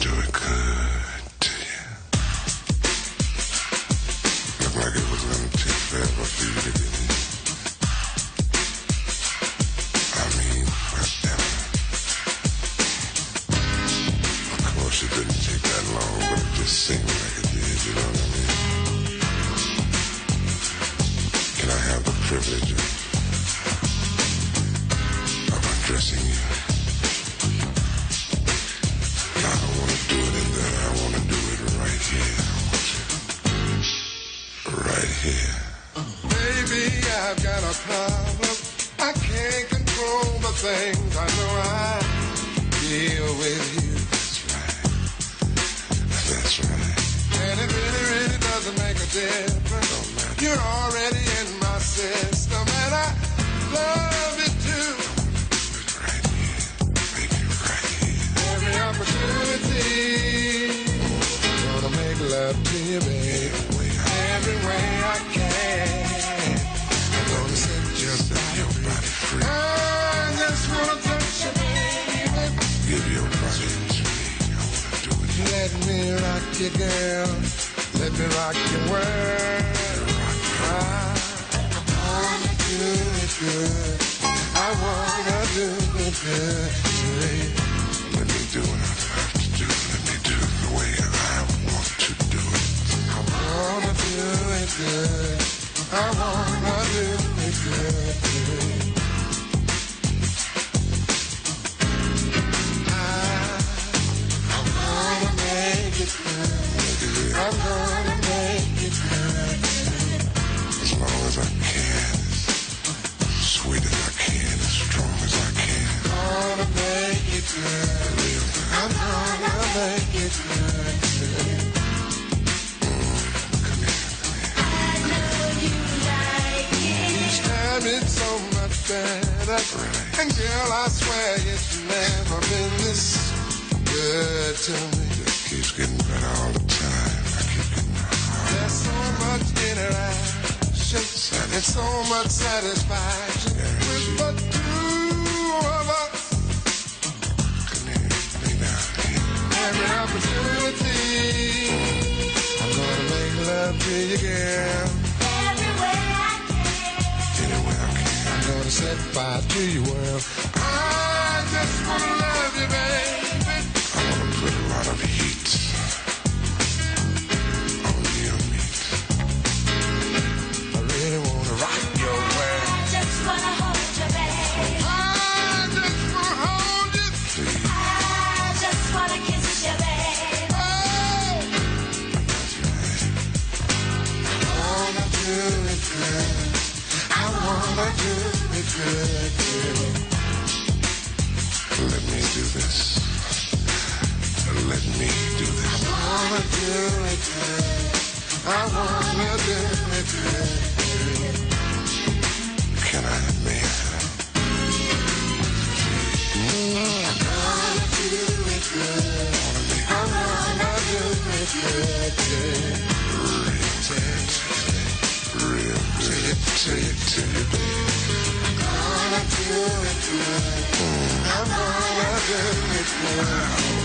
do like it was gonna take forever for you to get. I mean. Of course, it didn't take that long, but it just seemed like it did, you know what I mean? Can I have the privilege of, undressing you? Got a problem. I can't control the things I know I deal with you. That's right. That's right. And it really, really doesn't make a difference. You're already in my system, and I love it too. Right here. Right here. Every opportunity, me rock you, girl. Let me rock your world. I wanna do it good. I wanna do it good. Let me do what I have to do. Let me do it the way I want to do it. I wanna do it good. I wanna And girl, I swear it's never been this good to me. Keeps getting better all the time. There's so much interaction so much satisfaction Every opportunity, I'm gonna make love to you, girl. Anywhere I can. I'm gonna set fire to your world. I just wanna love you, baby. Let me do this. Let me do this. I wanna do it good. I wanna do it good. Can I, I? I wanna do it good. I wanna do it good. good. Real good. Till you, till you, I wanna do it good. I wanna do it good.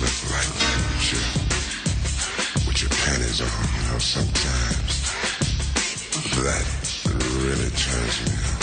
Look like that with your, with your panties on. You know, sometimes that really turns me on.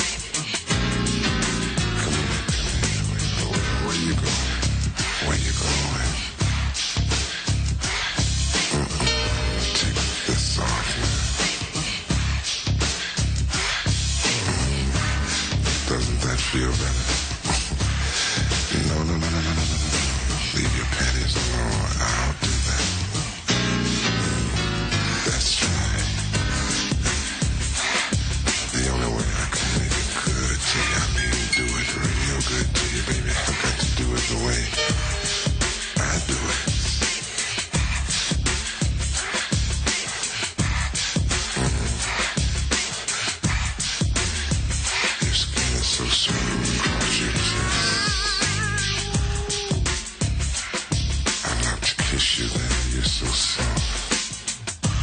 kiss you there. You're so soft.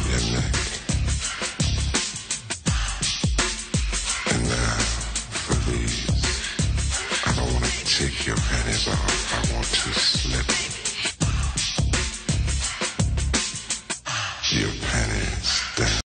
Your neck. And now, for these, I don't want to take your panties off. I want to slip